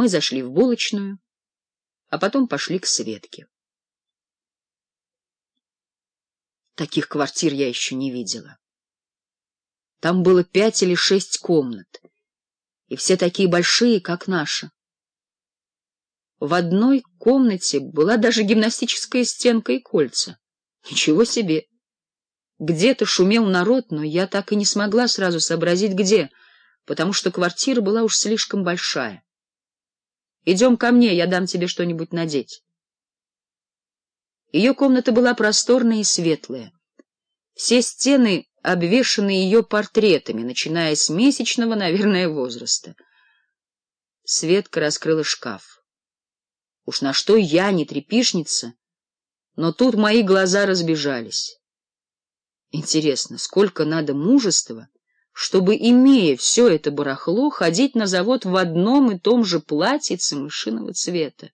Мы зашли в булочную, а потом пошли к Светке. Таких квартир я еще не видела. Там было пять или шесть комнат, и все такие большие, как наша. В одной комнате была даже гимнастическая стенка и кольца. Ничего себе! Где-то шумел народ, но я так и не смогла сразу сообразить, где, потому что квартира была уж слишком большая. Идем ко мне, я дам тебе что-нибудь надеть. Ее комната была просторная и светлая. Все стены обвешаны ее портретами, начиная с месячного, наверное, возраста. Светка раскрыла шкаф. Уж на что я не трепишница, но тут мои глаза разбежались. Интересно, сколько надо мужества, чтобы, имея все это барахло, ходить на завод в одном и том же платьице мышиного цвета.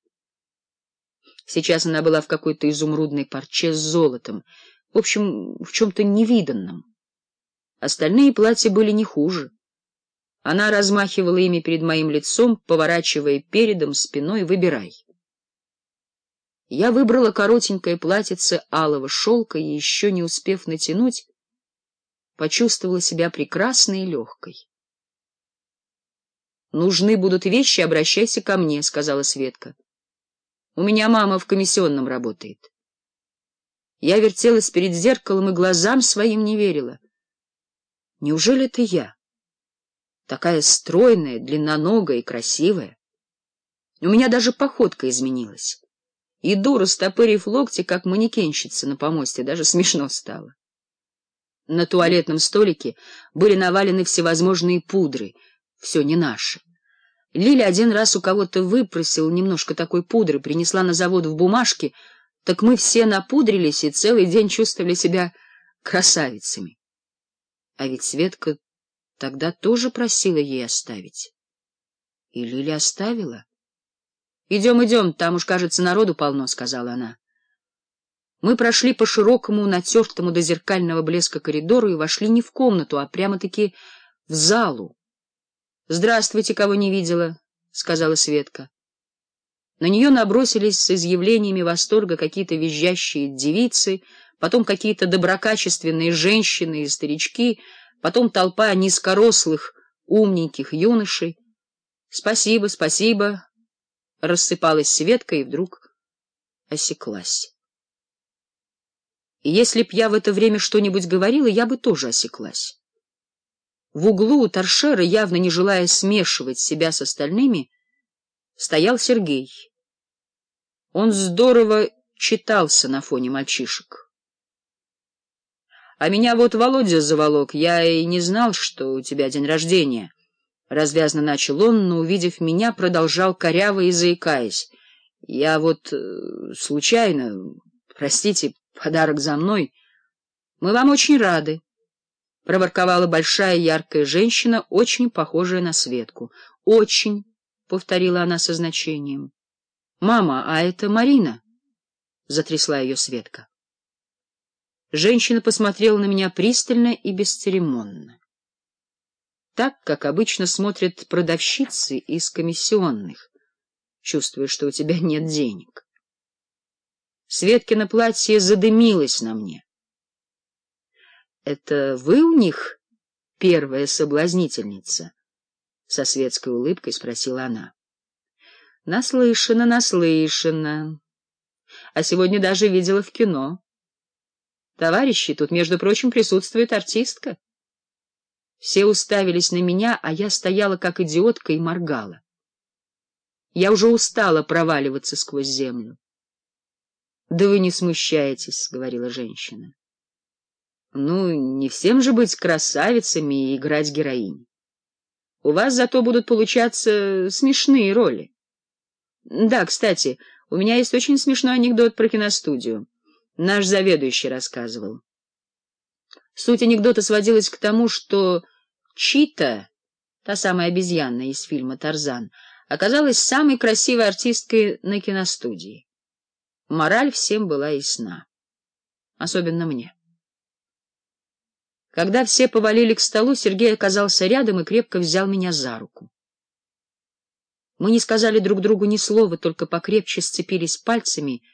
Сейчас она была в какой-то изумрудной парче с золотом, в общем, в чем-то невиданном. Остальные платья были не хуже. Она размахивала ими перед моим лицом, поворачивая передом, спиной, выбирай. Я выбрала коротенькое платьице алого шелка и, еще не успев натянуть, почувствовала себя прекрасной и легкой. «Нужны будут вещи, обращайся ко мне», — сказала Светка. «У меня мама в комиссионном работает». Я вертелась перед зеркалом и глазам своим не верила. «Неужели это я? Такая стройная, длинноногая и красивая. У меня даже походка изменилась. Иду, растопырив локти, как манекенщица на помосте, даже смешно стало». На туалетном столике были навалены всевозможные пудры, все не наши. Лили один раз у кого-то выпросил немножко такой пудры, принесла на завод в бумажке, так мы все напудрились и целый день чувствовали себя красавицами. А ведь Светка тогда тоже просила ей оставить. И Лили оставила. — Идем, идем, там уж, кажется, народу полно, — сказала она. Мы прошли по широкому, натертому до зеркального блеска коридору и вошли не в комнату, а прямо-таки в залу. — Здравствуйте, кого не видела, — сказала Светка. На нее набросились с изъявлениями восторга какие-то визжащие девицы, потом какие-то доброкачественные женщины и старички, потом толпа низкорослых, умненьких юношей. — Спасибо, спасибо, — рассыпалась Светка и вдруг осеклась. Если б я в это время что-нибудь говорила, я бы тоже осеклась. В углу у торшера, явно не желая смешивать себя с остальными, стоял Сергей. Он здорово читался на фоне мальчишек. — А меня вот Володя заволок, я и не знал, что у тебя день рождения. Развязно начал он, но, увидев меня, продолжал коряво и заикаясь. — Я вот э, случайно, простите, подарок за мной. Мы вам очень рады. Проворковала большая яркая женщина, очень похожая на Светку. «Очень», — повторила она со значением. «Мама, а это Марина?» — затрясла ее Светка. Женщина посмотрела на меня пристально и бесцеремонно. Так, как обычно смотрят продавщицы из комиссионных, чувствуя, что у тебя нет денег. Светкино платье задымилось на мне. — Это вы у них первая соблазнительница? — со светской улыбкой спросила она. — Наслышана, наслышана. А сегодня даже видела в кино. Товарищи, тут, между прочим, присутствует артистка. Все уставились на меня, а я стояла как идиотка и моргала. Я уже устала проваливаться сквозь землю. — Да вы не смущаетесь, — говорила женщина. — Ну, не всем же быть красавицами и играть героини. У вас зато будут получаться смешные роли. Да, кстати, у меня есть очень смешной анекдот про киностудию. Наш заведующий рассказывал. Суть анекдота сводилась к тому, что Чита, та самая обезьянная из фильма «Тарзан», оказалась самой красивой артисткой на киностудии. Мораль всем была ясна. Особенно мне. Когда все повалили к столу, Сергей оказался рядом и крепко взял меня за руку. Мы не сказали друг другу ни слова, только покрепче сцепились пальцами —